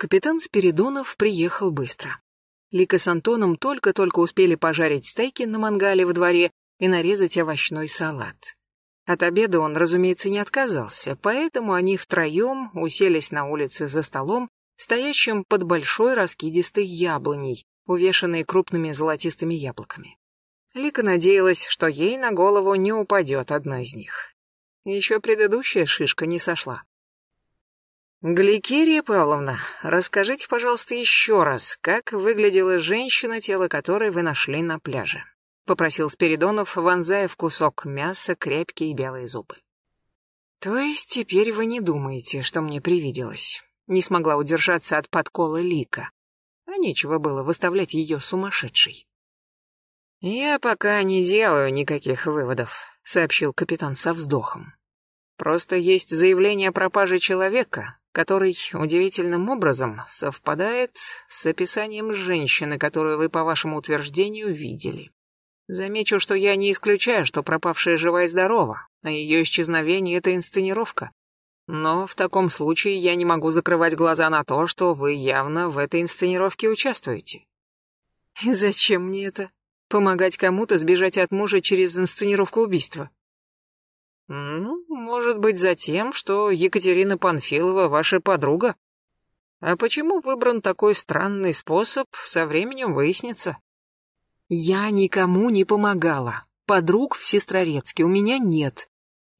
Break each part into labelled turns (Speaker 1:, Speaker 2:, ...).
Speaker 1: Капитан Спиридонов приехал быстро. Лика с Антоном только-только успели пожарить стейки на мангале во дворе и нарезать овощной салат. От обеда он, разумеется, не отказался, поэтому они втроем уселись на улице за столом, стоящим под большой раскидистой яблоней, увешанной крупными золотистыми яблоками. Лика надеялась, что ей на голову не упадет одна из них. Еще предыдущая шишка не сошла. Гликерия Павловна, расскажите, пожалуйста, еще раз, как выглядела женщина, тело которой вы нашли на пляже? Попросил Спиридонов, вонзая в кусок мяса крепкие белые зубы. То есть теперь вы не думаете, что мне привиделось? Не смогла удержаться от подкола Лика. А нечего было выставлять ее сумасшедшей. «Я пока не делаю никаких выводов», — сообщил капитан со вздохом. «Просто есть заявление о пропаже человека, который удивительным образом совпадает с описанием женщины, которую вы, по вашему утверждению, видели. Замечу, что я не исключаю, что пропавшая жива и здорова, а ее исчезновение — это инсценировка. Но в таком случае я не могу закрывать глаза на то, что вы явно в этой инсценировке участвуете. И зачем мне это? Помогать кому-то сбежать от мужа через инсценировку убийства? Ну, может быть, за тем, что Екатерина Панфилова ваша подруга. А почему выбран такой странный способ, со временем выяснится. Я никому не помогала. Подруг в Сестрорецке у меня нет.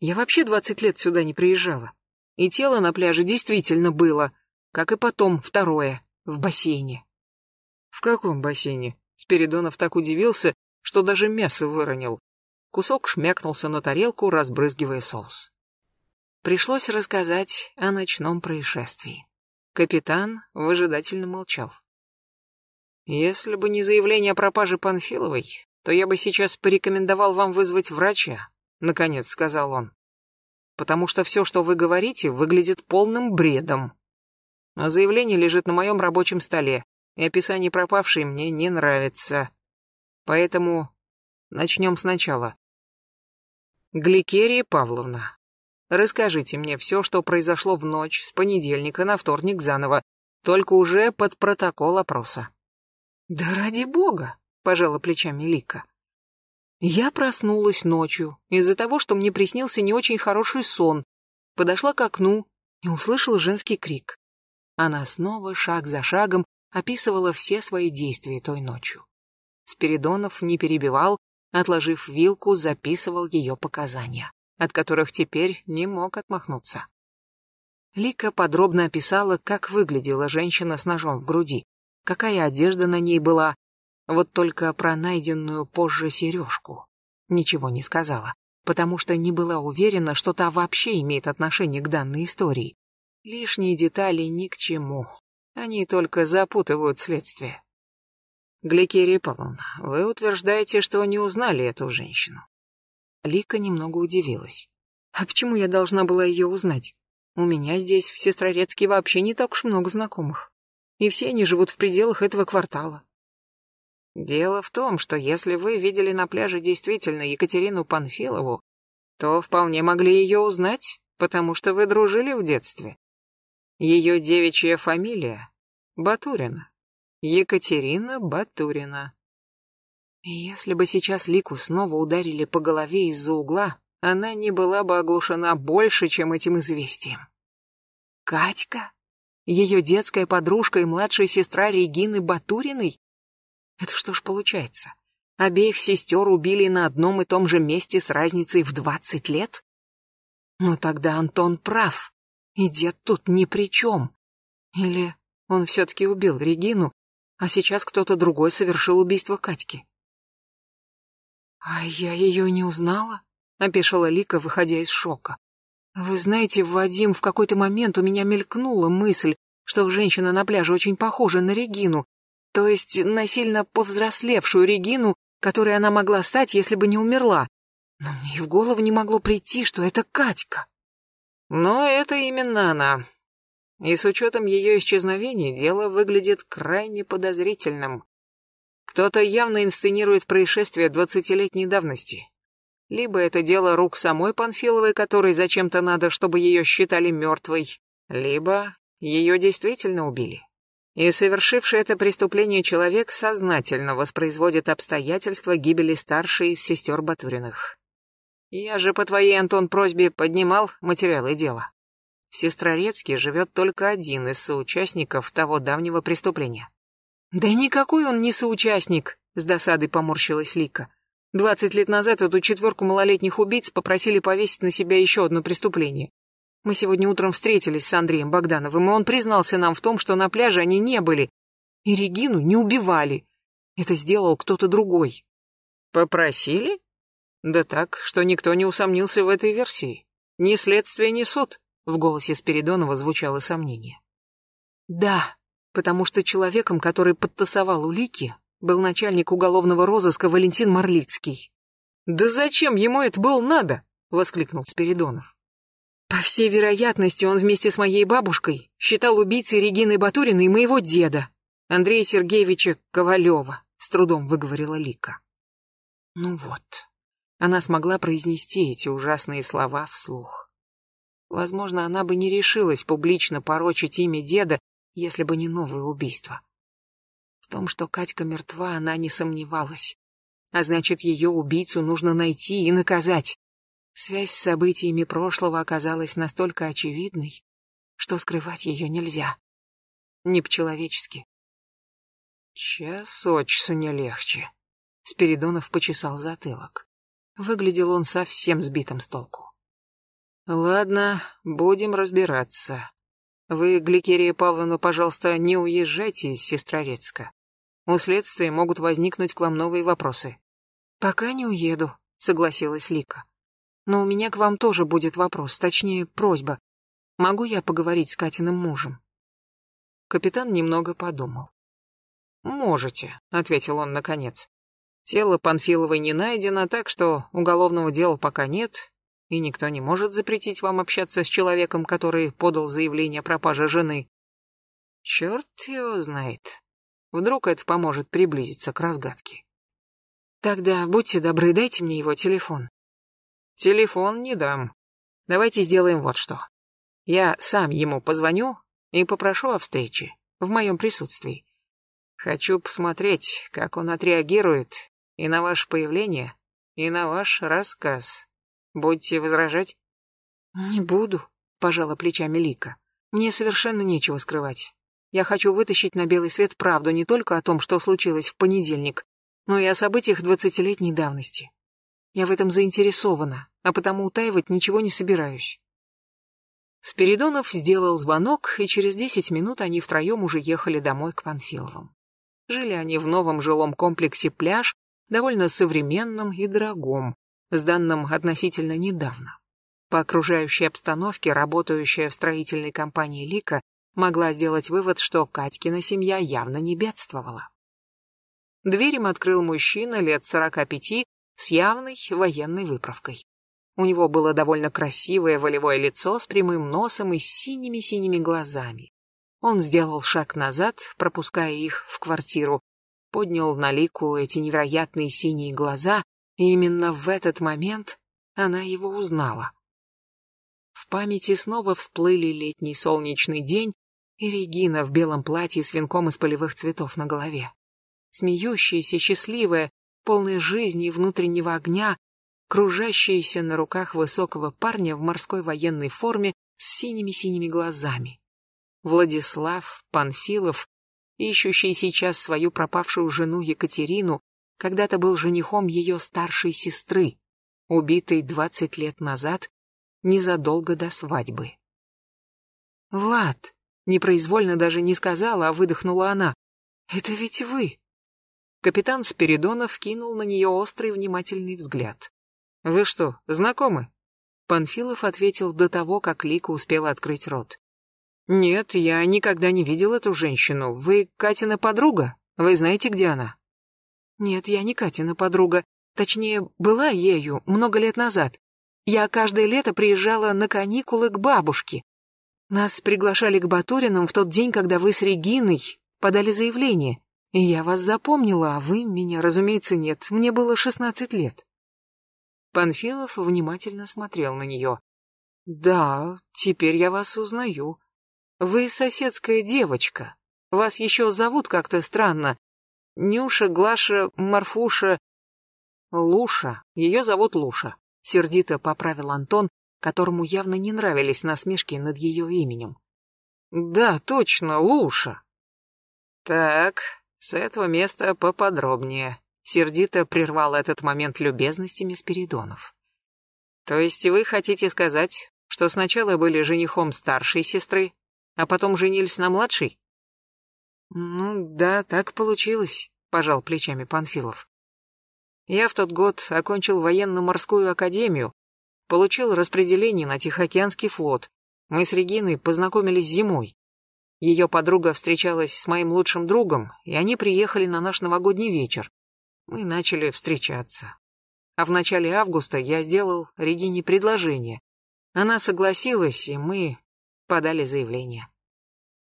Speaker 1: Я вообще двадцать лет сюда не приезжала. И тело на пляже действительно было, как и потом второе, в бассейне. В каком бассейне? Спиридонов так удивился, что даже мясо выронил. Кусок шмякнулся на тарелку, разбрызгивая соус. Пришлось рассказать о ночном происшествии. Капитан выжидательно молчал. «Если бы не заявление о пропаже Панфиловой, то я бы сейчас порекомендовал вам вызвать врача», — наконец сказал он. «Потому что все, что вы говорите, выглядит полным бредом. Но заявление лежит на моем рабочем столе, и описание пропавшей мне не нравится. Поэтому начнем сначала. Гликерия Павловна, расскажите мне все, что произошло в ночь с понедельника на вторник заново, только уже под протокол опроса. Да ради бога, пожала плечами Лика. Я проснулась ночью из-за того, что мне приснился не очень хороший сон. Подошла к окну и услышала женский крик. Она снова, шаг за шагом, описывала все свои действия той ночью. Спиридонов не перебивал, Отложив вилку, записывал ее показания, от которых теперь не мог отмахнуться. Лика подробно описала, как выглядела женщина с ножом в груди, какая одежда на ней была, вот только про найденную позже сережку. Ничего не сказала, потому что не была уверена, что та вообще имеет отношение к данной истории. Лишние детали ни к чему. Они только запутывают следствие. Гликерия Павловна, вы утверждаете, что не узнали эту женщину. Лика немного удивилась. А почему я должна была ее узнать? У меня здесь в Сестрорецке вообще не так уж много знакомых. И все они живут в пределах этого квартала. Дело в том, что если вы видели на пляже действительно Екатерину Панфилову, то вполне могли ее узнать, потому что вы дружили в детстве. Ее девичья фамилия — Батурина. Екатерина Батурина. Если бы сейчас Лику снова ударили по голове из-за угла, она не была бы оглушена больше, чем этим известием. Катька? Ее детская подружка и младшая сестра Регины Батуриной? Это что ж получается? Обеих сестер убили на одном и том же месте с разницей в двадцать лет? Но тогда Антон прав, и дед тут ни при чем. Или он все-таки убил Регину, а сейчас кто-то другой совершил убийство Катьки. «А я ее не узнала?» — опешила Лика, выходя из шока. «Вы знаете, Вадим, в какой-то момент у меня мелькнула мысль, что женщина на пляже очень похожа на Регину, то есть на сильно повзрослевшую Регину, которой она могла стать, если бы не умерла. Но мне и в голову не могло прийти, что это Катька». «Но это именно она», и с учетом ее исчезновения дело выглядит крайне подозрительным. Кто-то явно инсценирует происшествие двадцатилетней давности. Либо это дело рук самой Панфиловой, которой зачем-то надо, чтобы ее считали мертвой, либо ее действительно убили. И совершивший это преступление человек сознательно воспроизводит обстоятельства гибели старшей из сестер Батуриных. Я же по твоей, Антон, просьбе поднимал материалы дела. В Сестрорецке живет только один из соучастников того давнего преступления. Да никакой он не соучастник, с досадой поморщилась Лика. Двадцать лет назад эту четверку малолетних убийц попросили повесить на себя еще одно преступление. Мы сегодня утром встретились с Андреем Богдановым, и он признался нам в том, что на пляже они не были, и Регину не убивали. Это сделал кто-то другой. Попросили? Да так, что никто не усомнился в этой версии. Ни следствие, ни суд. В голосе Спиридонова звучало сомнение. Да, потому что человеком, который подтасовал улики, был начальник уголовного розыска Валентин Марлицкий. «Да зачем ему это было надо?» — воскликнул Спиридонов. «По всей вероятности, он вместе с моей бабушкой считал убийцей Регины Батуриной моего деда, Андрея Сергеевича Ковалева», — с трудом выговорила Лика. Ну вот, она смогла произнести эти ужасные слова вслух. Возможно, она бы не решилась публично порочить имя деда, если бы не новое убийство том, что Катька мертва, она не сомневалась. А значит, ее убийцу нужно найти и наказать. Связь с событиями прошлого оказалась настолько очевидной, что скрывать ее нельзя. Не по-человечески. Час от часу не легче. Спиридонов почесал затылок. Выглядел он совсем сбитым с толку. Ладно, будем разбираться. Вы, Гликерия Павловна, пожалуйста, не уезжайте из Сестрорецка. У следствия могут возникнуть к вам новые вопросы. Пока не уеду, согласилась Лика. Но у меня к вам тоже будет вопрос, точнее, просьба. Могу я поговорить с Катиным мужем? Капитан немного подумал. Можете, ответил он наконец. Тело Панфиловой не найдено, так что уголовного дела пока нет, и никто не может запретить вам общаться с человеком, который подал заявление о пропаже жены. Черт его знает. Вдруг это поможет приблизиться к разгадке. Тогда будьте добры, дайте мне его телефон. Телефон не дам. Давайте сделаем вот что. Я сам ему позвоню и попрошу о встрече, в моем присутствии. Хочу посмотреть, как он отреагирует и на ваше появление, и на ваш рассказ. Будете возражать? Не буду, пожала плечами Лика. Мне совершенно нечего скрывать. Я хочу вытащить на белый свет правду не только о том, что случилось в понедельник, но и о событиях двадцатилетней давности. Я в этом заинтересована, а потому утаивать ничего не собираюсь. Спиридонов сделал звонок, и через десять минут они втроем уже ехали домой к Панфиловым. Жили они в новом жилом комплексе «Пляж», довольно современном и дорогом, сданном относительно недавно. По окружающей обстановке, работающая в строительной компании Лика могла сделать вывод, что Катькина семья явно не бедствовала. Дверь им открыл мужчина лет сорока пяти с явной военной выправкой. У него было довольно красивое волевое лицо с прямым носом и синими-синими глазами. Он сделал шаг назад, пропуская их в квартиру, поднял на лику эти невероятные синие глаза, именно в этот момент она его узнала. В памяти снова всплыли летний солнечный день и Регина в белом платье с венком из полевых цветов на голове. Смеющаяся, счастливая, полная жизни и внутреннего огня, кружащаяся на руках высокого парня в морской военной форме с синими-синими глазами. Владислав Панфилов, ищущий сейчас свою пропавшую жену Екатерину, когда-то был женихом ее старшей сестры, убитой двадцать лет назад, незадолго до свадьбы. «Влад!» Непроизвольно даже не сказала, а выдохнула она. «Это ведь вы!» Капитан Спиридонов кинул на нее острый внимательный взгляд. «Вы что, знакомы?» Панфилов ответил до того, как Лика успела открыть рот. «Нет, я никогда не видел эту женщину. Вы Катина подруга? Вы знаете, где она?» «Нет, я не Катина подруга. Точнее, была ею много лет назад. Я каждое лето приезжала на каникулы к бабушке. Нас приглашали к Батуринам в тот день, когда вы с Региной подали заявление. И я вас запомнила, а вы меня, разумеется, нет. Мне было шестнадцать лет. Панфилов внимательно смотрел на нее. Да, теперь я вас узнаю. Вы соседская девочка. Вас еще зовут как-то странно. Нюша, Глаша, Марфуша... Луша. Ее зовут Луша. Сердито поправил Антон, которому явно не нравились насмешки над ее именем. Да, точно, Луша. Так, с этого места поподробнее. Сердито прервал этот момент любезностями Спиридонов. То есть вы хотите сказать, что сначала были женихом старшей сестры, а потом женились на младшей? Ну да, так получилось, пожал плечами Панфилов. Я в тот год окончил военно-морскую академию, получил распределение на Тихоокеанский флот. Мы с Региной познакомились зимой. Ее подруга встречалась с моим лучшим другом, и они приехали на наш новогодний вечер. Мы начали встречаться. А в начале августа я сделал Регине предложение. Она согласилась, и мы подали заявление.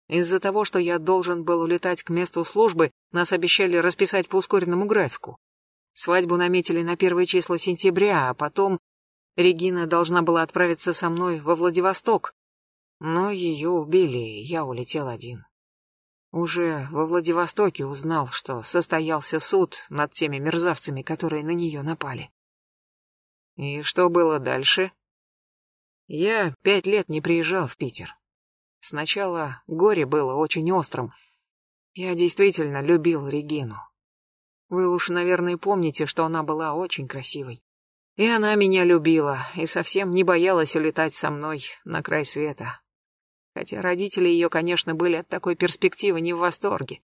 Speaker 1: Из-за того, что я должен был улетать к месту службы, нас обещали расписать по ускоренному графику. Свадьбу наметили на первые числа сентября, а потом Регина должна была отправиться со мной во Владивосток. Но ее убили, и я улетел один. Уже во Владивостоке узнал, что состоялся суд над теми мерзавцами, которые на нее напали. И что было дальше? Я пять лет не приезжал в Питер. Сначала горе было очень острым. Я действительно любил Регину. Вы уж, наверное, помните, что она была очень красивой. И она меня любила, и совсем не боялась улетать со мной на край света. Хотя родители ее, конечно, были от такой перспективы не в восторге.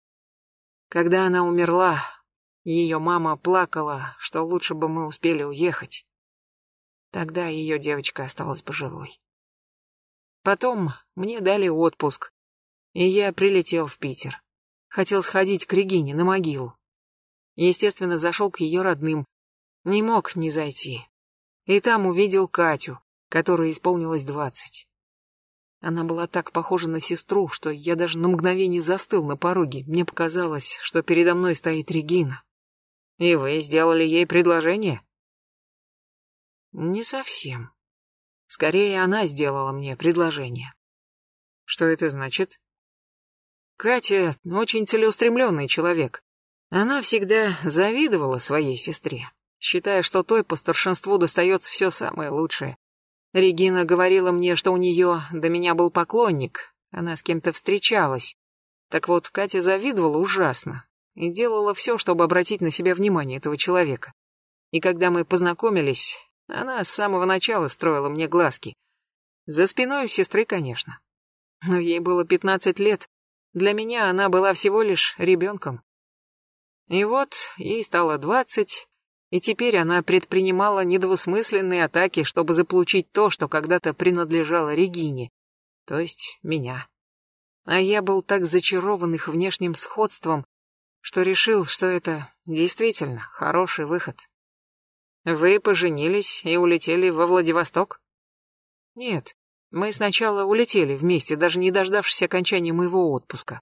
Speaker 1: Когда она умерла, ее мама плакала, что лучше бы мы успели уехать. Тогда ее девочка осталась бы живой. Потом мне дали отпуск, и я прилетел в Питер. Хотел сходить к Регине на могилу. Естественно, зашел к ее родным. Не мог не зайти. И там увидел Катю, которой исполнилось двадцать. Она была так похожа на сестру, что я даже на мгновение застыл на пороге. Мне показалось, что передо мной стоит Регина. И вы сделали ей предложение? Не совсем. Скорее, она сделала мне предложение. Что это значит? Катя очень целеустремленный человек. Она всегда завидовала своей сестре, считая, что той по старшинству достается все самое лучшее. Регина говорила мне, что у нее до меня был поклонник, она с кем-то встречалась. Так вот, Катя завидовала ужасно и делала все, чтобы обратить на себя внимание этого человека. И когда мы познакомились, она с самого начала строила мне глазки. За спиной у сестры, конечно. Но ей было пятнадцать лет. Для меня она была всего лишь ребенком. И вот ей стало двадцать, и теперь она предпринимала недвусмысленные атаки, чтобы заполучить то, что когда-то принадлежало Регине, то есть меня. А я был так зачарован их внешним сходством, что решил, что это действительно хороший выход. Вы поженились и улетели во Владивосток? Нет, мы сначала улетели вместе, даже не дождавшись окончания моего отпуска.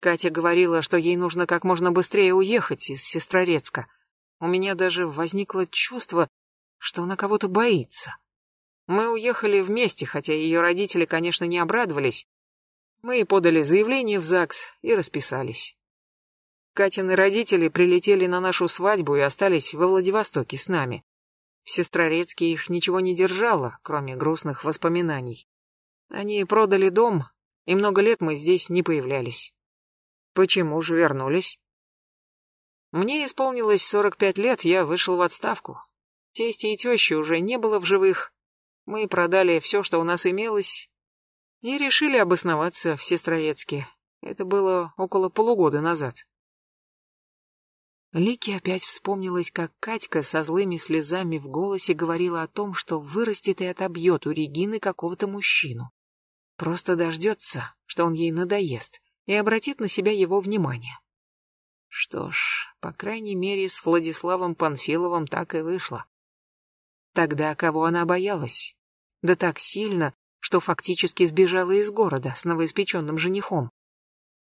Speaker 1: Катя говорила, что ей нужно как можно быстрее уехать из Сестрорецка. У меня даже возникло чувство, что она кого-то боится. Мы уехали вместе, хотя ее родители, конечно, не обрадовались. Мы подали заявление в ЗАГС и расписались. Катины родители прилетели на нашу свадьбу и остались во Владивостоке с нами. В Сестрорецке их ничего не держало, кроме грустных воспоминаний. Они продали дом, и много лет мы здесь не появлялись. Почему же вернулись? Мне исполнилось 45 лет, я вышел в отставку. Тести и тещи уже не было в живых. Мы продали все, что у нас имелось, и решили обосноваться в Сестрорецке. Это было около полугода назад. Лике опять вспомнилось, как Катька со злыми слезами в голосе говорила о том, что вырастет и отобьет у Регины какого-то мужчину. Просто дождется, что он ей надоест, и обратит на себя его внимание. Что ж, по крайней мере, с Владиславом Панфиловым так и вышло. Тогда кого она боялась? Да так сильно, что фактически сбежала из города с новоиспеченным женихом.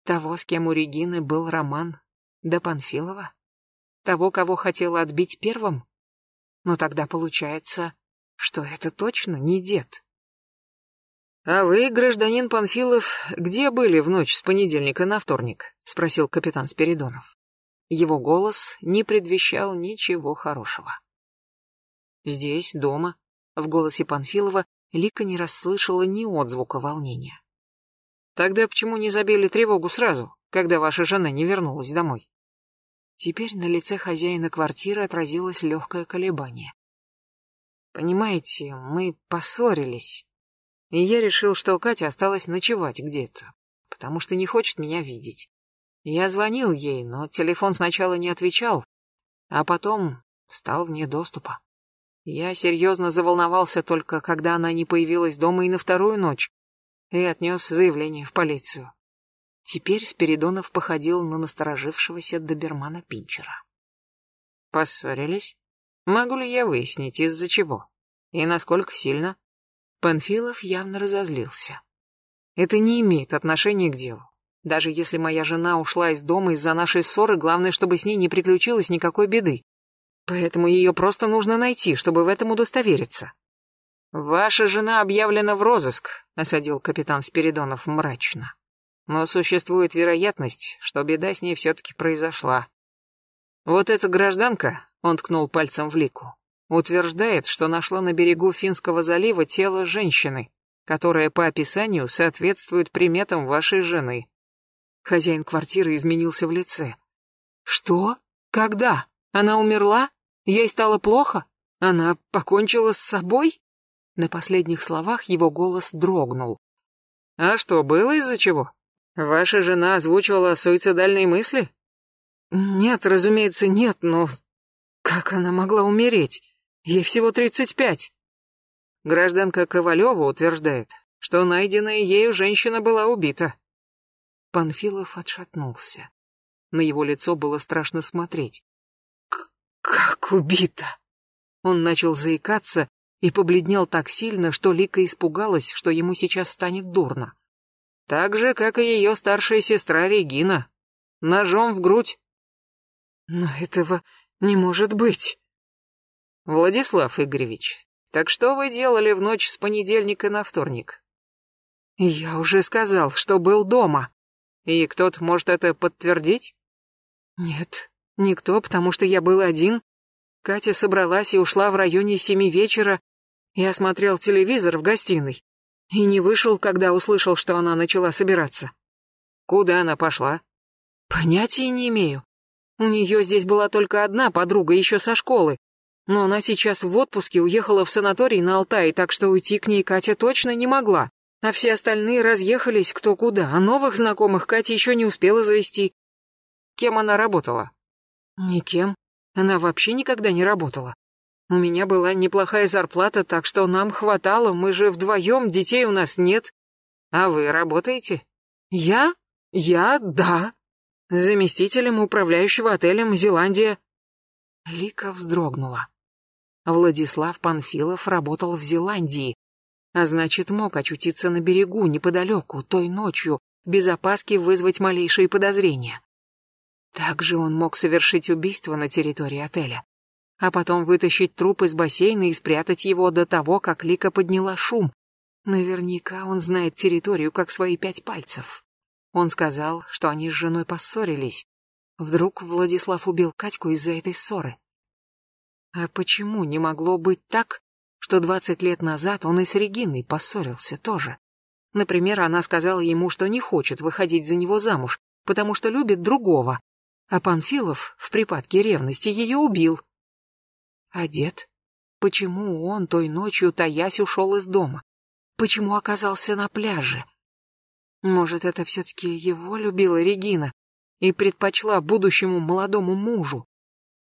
Speaker 1: Того, с кем у Регины был роман, до Панфилова? Того, кого хотела отбить первым? Но тогда получается, что это точно не дед. «А вы, гражданин Панфилов, где были в ночь с понедельника на вторник?» — спросил капитан Спиридонов. Его голос не предвещал ничего хорошего. «Здесь, дома», — в голосе Панфилова Лика не расслышала ни отзвука волнения. «Тогда почему не забили тревогу сразу, когда ваша жена не вернулась домой?» Теперь на лице хозяина квартиры отразилось легкое колебание. «Понимаете, мы поссорились, и я решил, что Катя осталась ночевать где-то, потому что не хочет меня видеть. Я звонил ей, но телефон сначала не отвечал, а потом стал вне доступа. Я серьезно заволновался только, когда она не появилась дома и на вторую ночь, и отнес заявление в полицию. Теперь Спиридонов походил на насторожившегося добермана Пинчера. Поссорились? Могу ли я выяснить, из-за чего? И насколько сильно? Панфилов явно разозлился. Это не имеет отношения к делу. Даже если моя жена ушла из дома из-за нашей ссоры, главное, чтобы с ней не приключилось никакой беды. Поэтому ее просто нужно найти, чтобы в этом удостовериться. Ваша жена объявлена в розыск, осадил капитан Спиридонов мрачно. Но существует вероятность, что беда с ней все-таки произошла. Вот эта гражданка, он ткнул пальцем в лику, утверждает, что нашла на берегу Финского залива тело женщины, которая по описанию соответствует приметам вашей жены. Хозяин квартиры изменился в лице. Что? Когда? Она умерла? Ей стало плохо? Она покончила с собой? На последних словах его голос дрогнул. А что, было из-за чего? Ваша жена озвучивала суицидальные мысли? Нет, разумеется, нет, но как она могла умереть? Ей всего тридцать пять. Гражданка Ковалева утверждает, что найденная ею женщина была убита. Панфилов отшатнулся. На его лицо было страшно смотреть. «Как убито!» Он начал заикаться и побледнел так сильно, что Лика испугалась, что ему сейчас станет дурно. Так же, как и ее старшая сестра Регина. Ножом в грудь. Но этого не может быть. Владислав Игоревич, так что вы делали в ночь с понедельника на вторник? Я уже сказал, что был дома. И кто-то может это подтвердить? Нет, никто, потому что я был один. Катя собралась и ушла в районе семи вечера. Я смотрел телевизор в гостиной. И не вышел, когда услышал, что она начала собираться. Куда она пошла? Понятия не имею. У нее здесь была только одна подруга еще со школы. Но она сейчас в отпуске уехала в санаторий на Алтай, так что уйти к ней Катя точно не могла а все остальные разъехались кто куда, а новых знакомых Катя еще не успела завести. Кем она работала? Никем. Она вообще никогда не работала. У меня была неплохая зарплата, так что нам хватало, мы же вдвоем, детей у нас нет. А вы работаете? Я? Я, да. Заместителем управляющего отелем Зеландия. Лика вздрогнула. Владислав Панфилов работал в Зеландии, а значит, мог очутиться на берегу, неподалеку, той ночью, без опаски вызвать малейшие подозрения. Также он мог совершить убийство на территории отеля, а потом вытащить труп из бассейна и спрятать его до того, как Лика подняла шум. Наверняка он знает территорию как свои пять пальцев. Он сказал, что они с женой поссорились. Вдруг Владислав убил Катьку из-за этой ссоры. А почему не могло быть так, что двадцать лет назад он и с Региной поссорился тоже. Например, она сказала ему, что не хочет выходить за него замуж, потому что любит другого, а Панфилов в припадке ревности ее убил. Дед? Почему он той ночью, таясь, ушел из дома? Почему оказался на пляже? Может, это все-таки его любила Регина и предпочла будущему молодому мужу?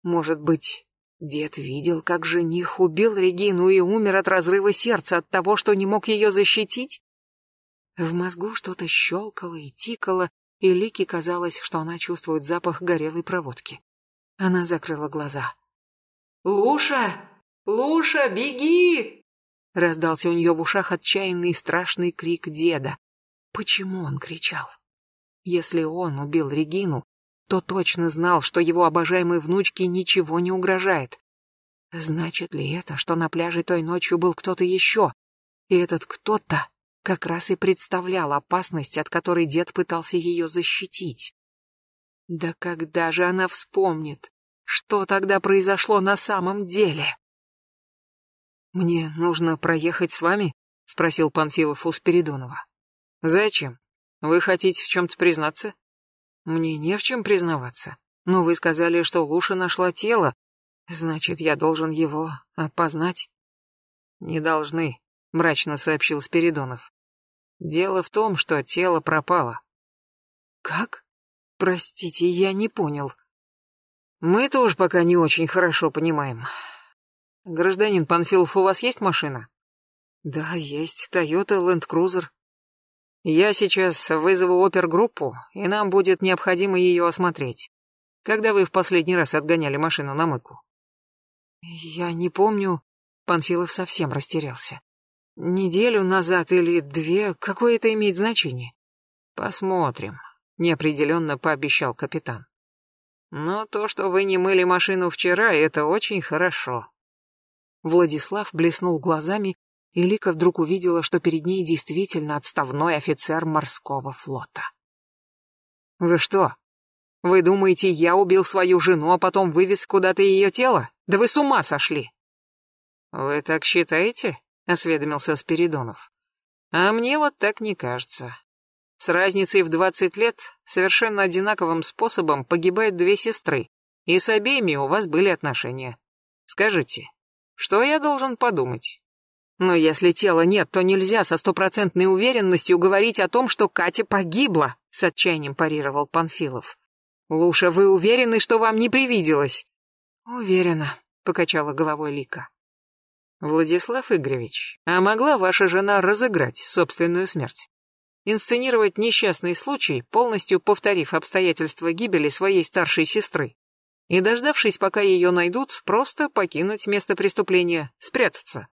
Speaker 1: Может быть, Дед видел, как жених убил Регину и умер от разрыва сердца от того, что не мог ее защитить? В мозгу что-то щелкало и тикало, и Лике казалось, что она чувствует запах горелой проводки. Она закрыла глаза. «Луша! Луша, беги!» Раздался у нее в ушах отчаянный и страшный крик деда. Почему он кричал? Если он убил Регину, то точно знал, что его обожаемой внучке ничего не угрожает. Значит ли это, что на пляже той ночью был кто-то еще? И этот кто-то как раз и представлял опасность, от которой дед пытался ее защитить. Да когда же она вспомнит, что тогда произошло на самом деле? «Мне нужно проехать с вами?» — спросил Панфилов у Спиридонова. «Зачем? Вы хотите в чем-то признаться?» «Мне не в чем признаваться. Но вы сказали, что Луша нашла тело. Значит, я должен его опознать?» «Не должны», — мрачно сообщил Спиридонов. «Дело в том, что тело пропало». «Как? Простите, я не понял». «Мы тоже пока не очень хорошо понимаем. Гражданин Панфилов, у вас есть машина? Да, есть. Toyota Land Cruiser. Я сейчас вызову опергруппу, и нам будет необходимо ее осмотреть. Когда вы в последний раз отгоняли машину на мойку? Я не помню. Панфилов совсем растерялся. Неделю назад или две, какое это имеет значение? Посмотрим, неопределенно пообещал капитан. Но то, что вы не мыли машину вчера, это очень хорошо. Владислав блеснул глазами, и Лика вдруг увидела, что перед ней действительно отставной офицер морского флота. «Вы что? Вы думаете, я убил свою жену, а потом вывез куда-то ее тело? Да вы с ума сошли!» «Вы так считаете?» — осведомился Спиридонов. «А мне вот так не кажется. С разницей в двадцать лет совершенно одинаковым способом погибают две сестры, и с обеими у вас были отношения. Скажите, что я должен подумать? Но если тела нет, то нельзя со стопроцентной уверенностью говорить о том, что Катя погибла, с отчаянием парировал Панфилов. Луша, вы уверены, что вам не привиделось? Уверена, покачала головой Лика. Владислав Игоревич, а могла ваша жена разыграть собственную смерть? Инсценировать несчастный случай, полностью повторив обстоятельства гибели своей старшей сестры? и, дождавшись, пока ее найдут, просто покинуть место преступления, спрятаться.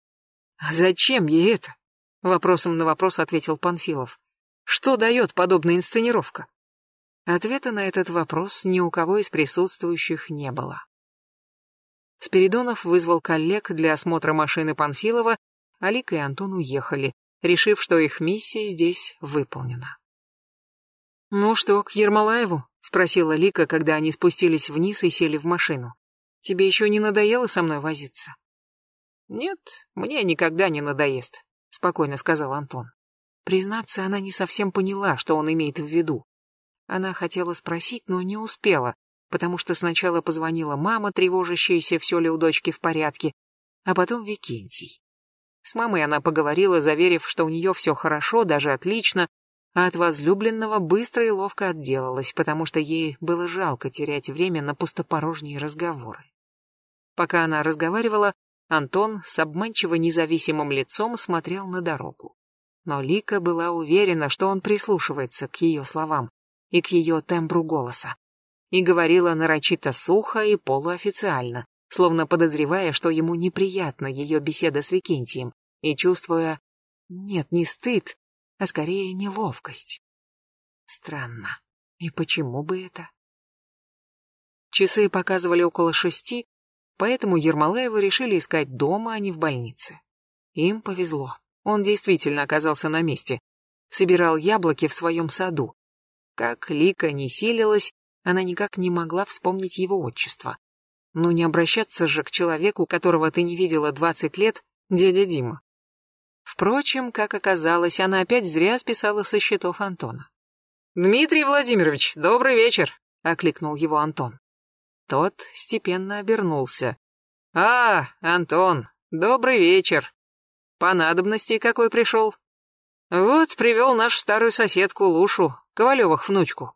Speaker 1: «А зачем ей это?» — вопросом на вопрос ответил Панфилов. «Что дает подобная инсценировка?» Ответа на этот вопрос ни у кого из присутствующих не было. Спиридонов вызвал коллег для осмотра машины Панфилова, а Лика и Антон уехали, решив, что их миссия здесь выполнена. «Ну что, к Ермолаеву?» — спросила Лика, когда они спустились вниз и сели в машину. «Тебе еще не надоело со мной возиться?» «Нет, мне никогда не надоест», — спокойно сказал Антон. Признаться, она не совсем поняла, что он имеет в виду. Она хотела спросить, но не успела, потому что сначала позвонила мама, тревожащаяся, все ли у дочки в порядке, а потом Викентий. С мамой она поговорила, заверив, что у нее все хорошо, даже отлично, а от возлюбленного быстро и ловко отделалась, потому что ей было жалко терять время на пустопорожние разговоры. Пока она разговаривала, Антон с обманчиво независимым лицом смотрел на дорогу. Но Лика была уверена, что он прислушивается к ее словам и к ее тембру голоса. И говорила нарочито сухо и полуофициально, словно подозревая, что ему неприятна ее беседа с Викентием, и чувствуя, нет, не стыд, а скорее неловкость. Странно. И почему бы это? Часы показывали около шести, поэтому Ермолаева решили искать дома, а не в больнице. Им повезло. Он действительно оказался на месте. Собирал яблоки в своем саду. Как Лика не силилась, она никак не могла вспомнить его отчество. Но не обращаться же к человеку, которого ты не видела двадцать лет, дядя Дима. Впрочем, как оказалось, она опять зря списала со счетов Антона. «Дмитрий Владимирович, добрый вечер!» — окликнул его Антон. Тот степенно обернулся. «А, Антон, добрый вечер! По надобности какой пришел?» «Вот привел нашу старую соседку Лушу, Ковалевых внучку.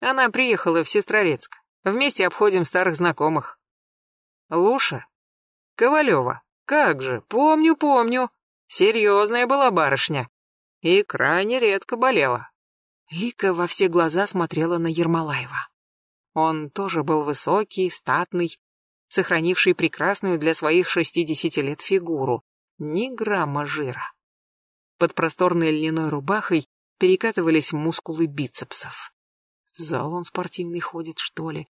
Speaker 1: Она приехала в Сестрорецк. Вместе обходим старых знакомых». «Луша? Ковалева? Как же, помню, помню. Серьезная была барышня. И крайне редко болела. Лика во все глаза смотрела на Ермолаева. Он тоже был высокий, статный, сохранивший прекрасную для своих шестидесяти лет фигуру. Ни грамма жира. Под просторной льняной рубахой перекатывались мускулы бицепсов. В зал он спортивный ходит, что ли?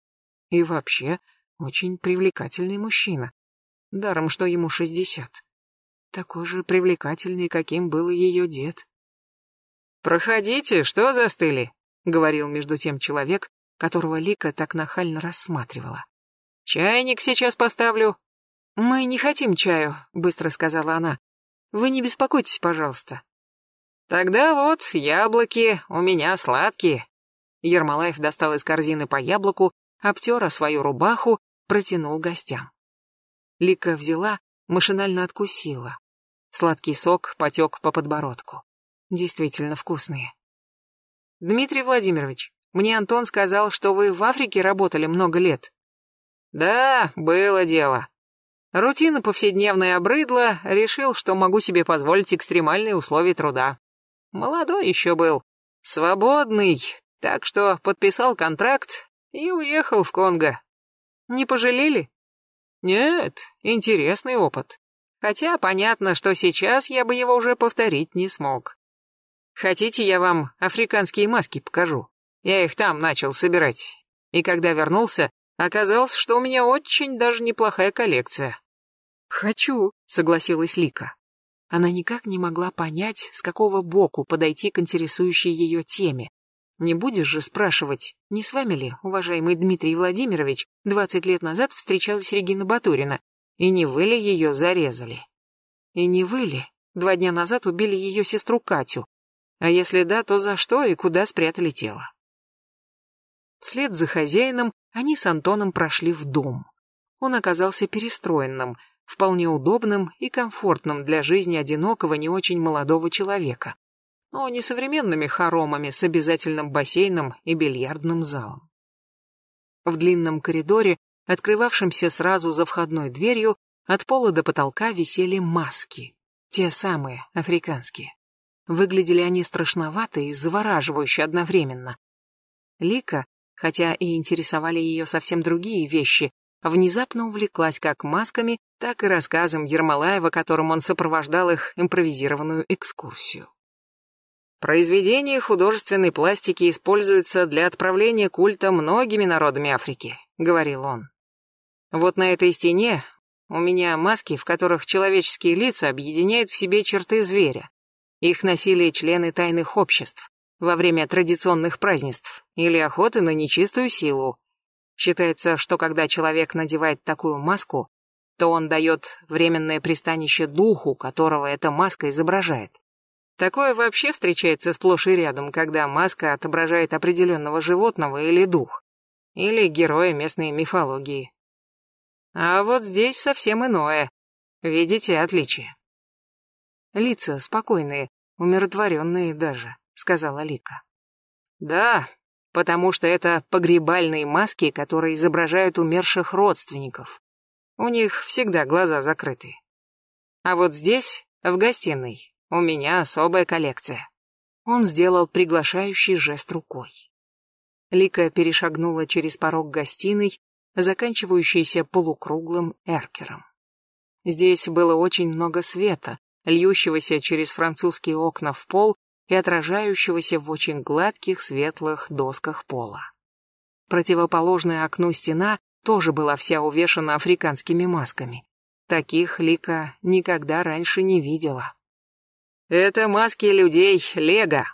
Speaker 1: И вообще, очень привлекательный мужчина. Даром, что ему шестьдесят такой же привлекательный, каким был ее дед. «Проходите, что застыли?» — говорил между тем человек, которого Лика так нахально рассматривала. «Чайник сейчас поставлю». «Мы не хотим чаю», — быстро сказала она. «Вы не беспокойтесь, пожалуйста». «Тогда вот, яблоки у меня сладкие». Ермолаев достал из корзины по яблоку, обтер свою рубаху, протянул гостям. Лика взяла, машинально откусила. Сладкий сок потек по подбородку. Действительно вкусные. Дмитрий Владимирович, мне Антон сказал, что вы в Африке работали много лет. Да, было дело. Рутина повседневная обрыдла, решил, что могу себе позволить экстремальные условия труда. Молодой еще был, свободный, так что подписал контракт и уехал в Конго. Не пожалели? Нет, интересный опыт. Хотя понятно, что сейчас я бы его уже повторить не смог. Хотите, я вам африканские маски покажу? Я их там начал собирать. И когда вернулся, оказалось, что у меня очень даже неплохая коллекция. Хочу, согласилась Лика. Она никак не могла понять, с какого боку подойти к интересующей ее теме. Не будешь же спрашивать, не с вами ли, уважаемый Дмитрий Владимирович, двадцать лет назад встречалась Регина Батурина, и не вы ли ее зарезали? И не вы ли два дня назад убили ее сестру Катю, а если да, то за что и куда спрятали тело? Вслед за хозяином они с Антоном прошли в дом. Он оказался перестроенным, вполне удобным и комфортным для жизни одинокого не очень молодого человека, но не современными хоромами с обязательным бассейном и бильярдным залом. В длинном коридоре, открывавшемся сразу за входной дверью, от пола до потолка висели маски, те самые, африканские. Выглядели они страшновато и завораживающе одновременно. Лика, хотя и интересовали ее совсем другие вещи, внезапно увлеклась как масками, так и рассказом Ермолаева, которым он сопровождал их импровизированную экскурсию. Произведения художественной пластики используются для отправления культа многими народами Африки, говорил он. Вот на этой стене у меня маски, в которых человеческие лица объединяют в себе черты зверя. Их носили члены тайных обществ во время традиционных празднеств или охоты на нечистую силу. Считается, что когда человек надевает такую маску, то он дает временное пристанище духу, которого эта маска изображает. Такое вообще встречается сплошь и рядом, когда маска отображает определенного животного или дух, или героя местной мифологии. А вот здесь совсем иное. Видите отличие? Лица спокойные, умиротворенные даже, сказала Лика. Да, потому что это погребальные маски, которые изображают умерших родственников. У них всегда глаза закрыты. А вот здесь, в гостиной, у меня особая коллекция. Он сделал приглашающий жест рукой. Лика перешагнула через порог гостиной, заканчивающийся полукруглым эркером. Здесь было очень много света, льющегося через французские окна в пол и отражающегося в очень гладких светлых досках пола. Противоположная окну стена тоже была вся увешана африканскими масками. Таких Лика никогда раньше не видела. «Это маски людей Лего!»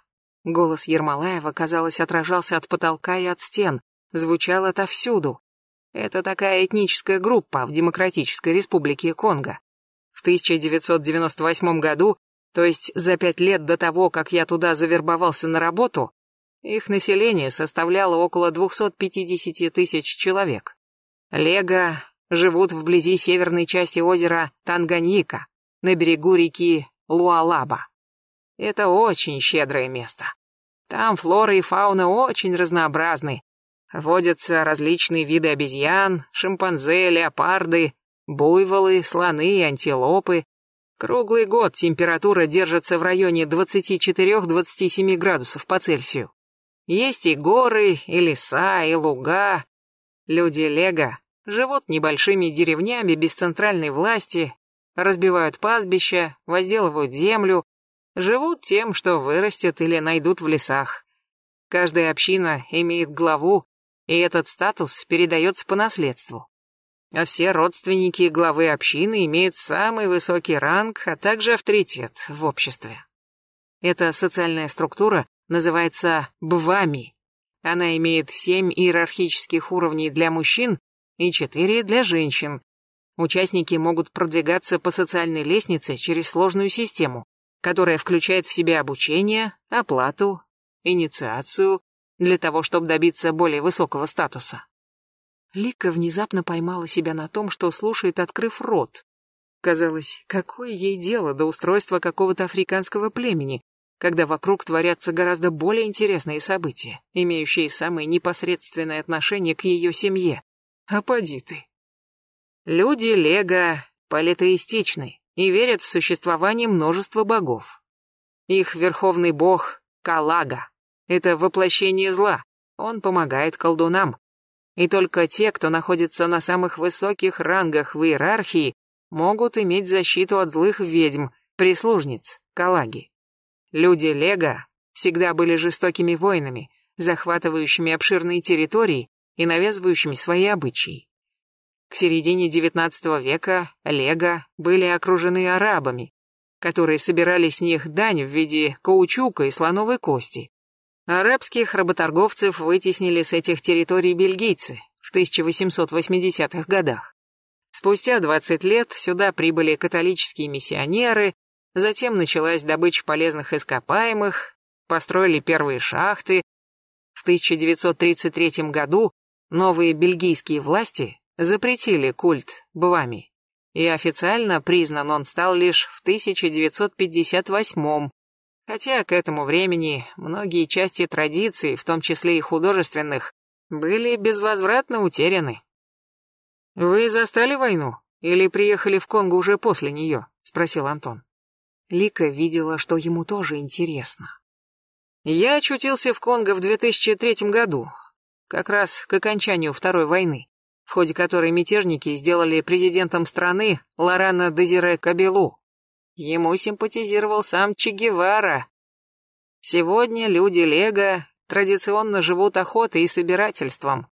Speaker 1: Голос Ермолаева, казалось, отражался от потолка и от стен, звучал отовсюду. Это такая этническая группа в Демократической Республике Конго. В 1998 году, то есть за пять лет до того, как я туда завербовался на работу, их население составляло около 250 тысяч человек. Лего живут вблизи северной части озера Танганьика, на берегу реки Луалаба. Это очень щедрое место. Там флора и фауна очень разнообразны. Водятся различные виды обезьян, шимпанзе, леопарды, буйволы, слоны и антилопы. Круглый год температура держится в районе 24-27 градусов по Цельсию. Есть и горы, и леса, и луга. Люди Лего живут небольшими деревнями без центральной власти, разбивают пастбища, возделывают землю, живут тем, что вырастет или найдут в лесах. Каждая община имеет главу, и этот статус передается по наследству а все родственники главы общины имеют самый высокий ранг, а также авторитет в обществе. Эта социальная структура называется БВАМИ. Она имеет семь иерархических уровней для мужчин и четыре для женщин. Участники могут продвигаться по социальной лестнице через сложную систему, которая включает в себя обучение, оплату, инициацию, для того, чтобы добиться более высокого статуса. Лика внезапно поймала себя на том, что слушает, открыв рот. Казалось, какое ей дело до устройства какого-то африканского племени, когда вокруг творятся гораздо более интересные события, имеющие самое непосредственное отношение к ее семье. А поди ты. Люди Лего политеистичны и верят в существование множества богов. Их верховный бог — Калага. Это воплощение зла. Он помогает колдунам. И только те, кто находится на самых высоких рангах в иерархии, могут иметь защиту от злых ведьм, прислужниц, Калаги. Люди Лего всегда были жестокими воинами, захватывающими обширные территории и навязывающими свои обычаи. К середине XIX века Лего были окружены арабами, которые собирали с них дань в виде каучука и слоновой кости. Арабских работорговцев вытеснили с этих территорий бельгийцы в 1880-х годах. Спустя 20 лет сюда прибыли католические миссионеры Затем началась добыча полезных ископаемых, построили первые шахты. В 1933 году новые бельгийские власти запретили культ Бвами, и официально признан он стал лишь в 1958 хотя к этому времени многие части традиций, в том числе и художественных, были безвозвратно утеряны. «Вы застали войну или приехали в Конго уже после нее?» — спросил Антон. Лика видела, что ему тоже интересно. Я очутился в Конго в 2003 году, как раз к окончанию Второй войны, в ходе которой мятежники сделали президентом страны Лорана Дезире Кабелу. Ему симпатизировал сам Че Гевара. Сегодня люди Лего традиционно живут охотой и собирательством.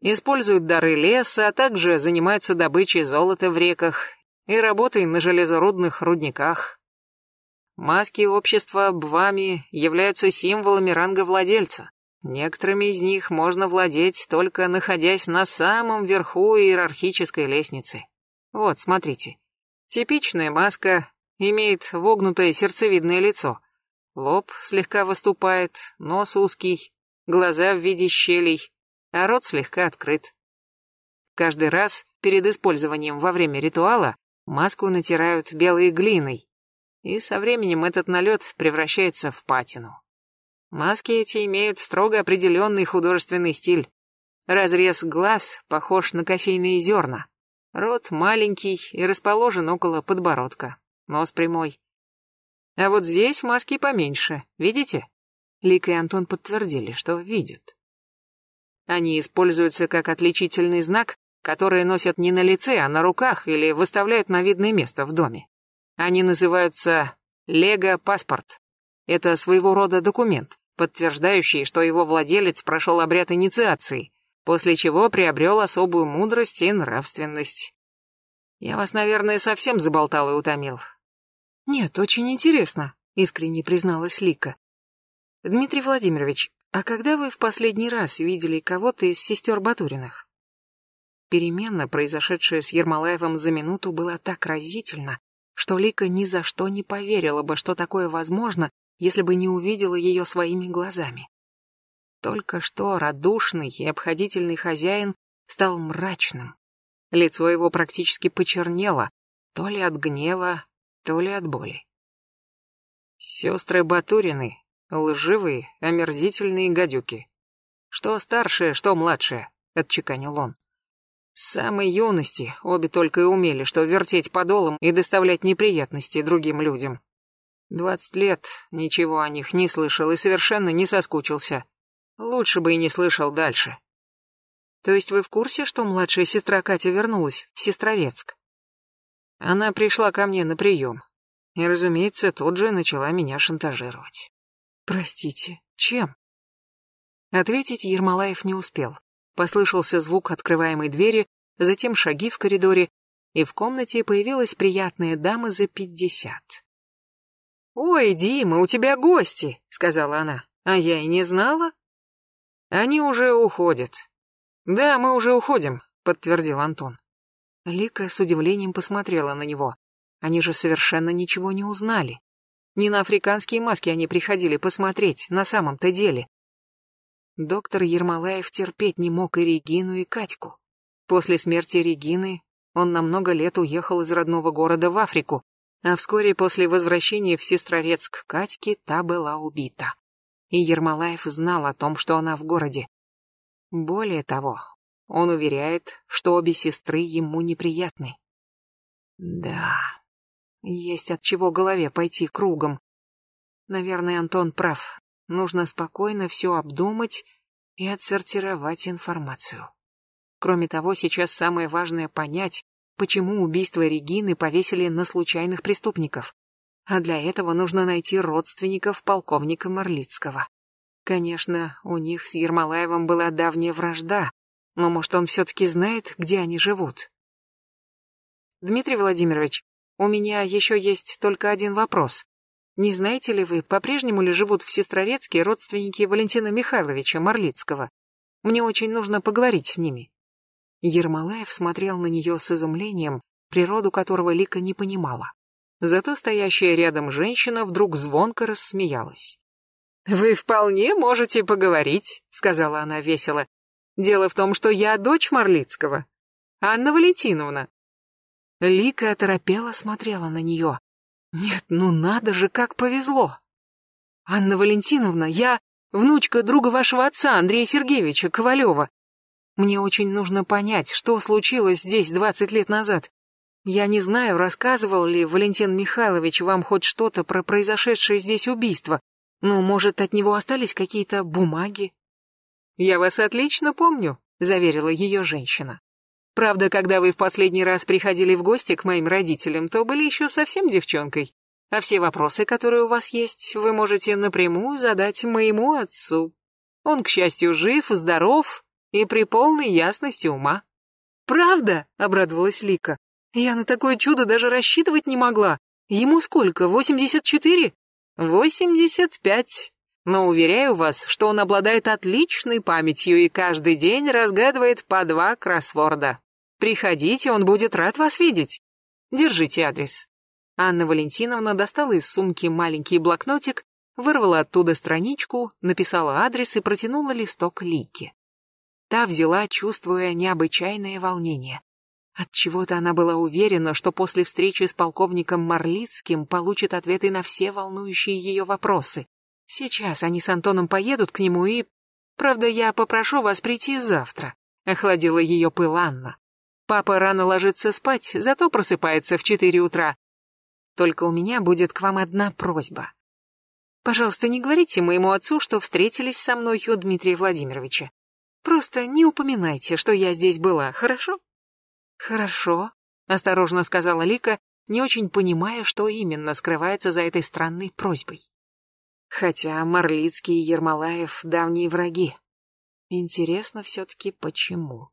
Speaker 1: Используют дары леса, а также занимаются добычей золота в реках и работой на железорудных рудниках. Маски общества Бвами являются символами ранга владельца. Некоторыми из них можно владеть, только находясь на самом верху иерархической лестницы. Вот, смотрите. Типичная маска имеет вогнутое сердцевидное лицо. Лоб слегка выступает, нос узкий, глаза в виде щелей, а рот слегка открыт. Каждый раз перед использованием во время ритуала маску натирают белой глиной, и со временем этот налет превращается в патину. Маски эти имеют строго определенный художественный стиль. Разрез глаз похож на кофейные зерна. Рот маленький и расположен около подбородка. Нос прямой. А вот здесь маски поменьше, видите? Лика и Антон подтвердили, что видят. Они используются как отличительный знак, который носят не на лице, а на руках или выставляют на видное место в доме. Они называются «Лего-паспорт». Это своего рода документ, подтверждающий, что его владелец прошел обряд инициации, после чего приобрел особую мудрость и нравственность. Я вас, наверное, совсем заболтал и утомил. Нет, очень интересно, искренне призналась Лика. Дмитрий Владимирович, а когда вы в последний раз видели кого-то из сестер Батуриных? Перемена, произошедшая с Ермолаевым за минуту, была так разительна, что Лика ни за что не поверила бы, что такое возможно, если бы не увидела ее своими глазами. Только что радушный и обходительный хозяин стал мрачным. Лицо его практически почернело, то ли от гнева, то ли от боли. Сестры Батурины — лживые, омерзительные гадюки. Что старшее, что младшее, — отчеканил он. С самой юности обе только и умели, что вертеть подолом и доставлять неприятности другим людям. Двадцать лет ничего о них не слышал и совершенно не соскучился. Лучше бы и не слышал дальше. То есть вы в курсе, что младшая сестра Катя вернулась в Сестрорецк? Она пришла ко мне на прием. И, разумеется, тут же начала меня шантажировать. Простите, чем? Ответить Ермолаев не успел. Послышался звук открываемой двери, затем шаги в коридоре, и в комнате появилась приятная дама за пятьдесят. «Ой, Дима, у тебя гости», — сказала она. «А я и не знала». «Они уже уходят». «Да, мы уже уходим», — подтвердил Антон. Лика с удивлением посмотрела на него. Они же совершенно ничего не узнали. Не на африканские маски они приходили посмотреть, на самом-то деле. Доктор Ермолаев терпеть не мог и Регину, и Катьку. После смерти Регины он на много лет уехал из родного города в Африку, а вскоре после возвращения в Сестрорецк Катьки та была убита. И Ермолаев знал о том, что она в городе. Более того, он уверяет, что обе сестры ему неприятны. Да, есть от чего голове пойти кругом. Наверное, Антон прав. Нужно спокойно все обдумать и отсортировать информацию. Кроме того, сейчас самое важное понять, почему убийство Регины повесили на случайных преступников. А для этого нужно найти родственников полковника Марлицкого. Конечно, у них с Ермолаевым была давняя вражда, но, может, он все-таки знает, где они живут. Дмитрий Владимирович, у меня еще есть только один вопрос. Не знаете ли вы, по-прежнему ли живут в Сестрорецке родственники Валентина Михайловича Марлицкого? Мне очень нужно поговорить с ними. Ермолаев смотрел на нее с изумлением, природу которого Лика не понимала. Зато стоящая рядом женщина вдруг звонко рассмеялась. «Вы вполне можете поговорить», — сказала она весело. «Дело в том, что я дочь Марлицкого. Анна Валентиновна». Лика оторопела смотрела на нее. «Нет, ну надо же, как повезло!» «Анна Валентиновна, я внучка друга вашего отца, Андрея Сергеевича Ковалева. Мне очень нужно понять, что случилось здесь двадцать лет назад. Я не знаю, рассказывал ли Валентин Михайлович вам хоть что-то про произошедшее здесь убийство, но, может, от него остались какие-то бумаги? Я вас отлично помню, заверила ее женщина. Правда, когда вы в последний раз приходили в гости к моим родителям, то были еще совсем девчонкой. А все вопросы, которые у вас есть, вы можете напрямую задать моему отцу. Он, к счастью, жив, здоров и при полной ясности ума. «Правда?» — обрадовалась Лика. «Я на такое чудо даже рассчитывать не могла. Ему сколько, восемьдесят четыре?» «Восемьдесят пять. Но уверяю вас, что он обладает отличной памятью и каждый день разгадывает по два кроссворда. Приходите, он будет рад вас видеть. Держите адрес». Анна Валентиновна достала из сумки маленький блокнотик, вырвала оттуда страничку, написала адрес и протянула листок Лике. Та взяла, чувствуя необычайное волнение. От чего-то она была уверена, что после встречи с полковником Марлицким получит ответы на все волнующие ее вопросы. Сейчас они с Антоном поедут к нему и... Правда, я попрошу вас прийти завтра. Охладила ее пыл Анна. Папа рано ложится спать, зато просыпается в четыре утра. Только у меня будет к вам одна просьба. Пожалуйста, не говорите моему отцу, что встретились со мной у Дмитрия Владимировича. Просто не упоминайте, что я здесь была, хорошо? Хорошо, осторожно сказала Лика, не очень понимая, что именно скрывается за этой странной просьбой. Хотя Марлицкий и Ермолаев — давние враги. Интересно все-таки, почему?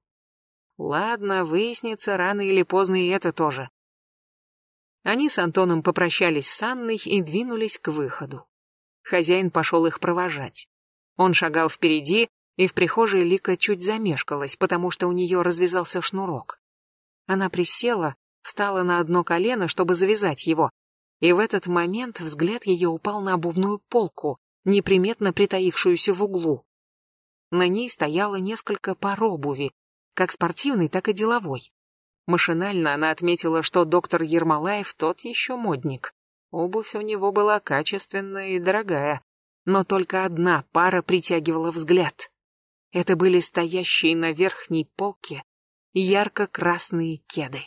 Speaker 1: Ладно, выяснится рано или поздно и это тоже. Они с Антоном попрощались с Анной и двинулись к выходу. Хозяин пошел их провожать. Он шагал впереди, и в прихожей Лика чуть замешкалась, потому что у нее развязался шнурок. Она присела, встала на одно колено, чтобы завязать его, и в этот момент взгляд ее упал на обувную полку, неприметно притаившуюся в углу. На ней стояло несколько пар обуви, как спортивной, так и деловой. Машинально она отметила, что доктор Ермолаев тот еще модник. Обувь у него была качественная и дорогая, но только одна пара притягивала взгляд. Это были стоящие на верхней полке ярко-красные кеды.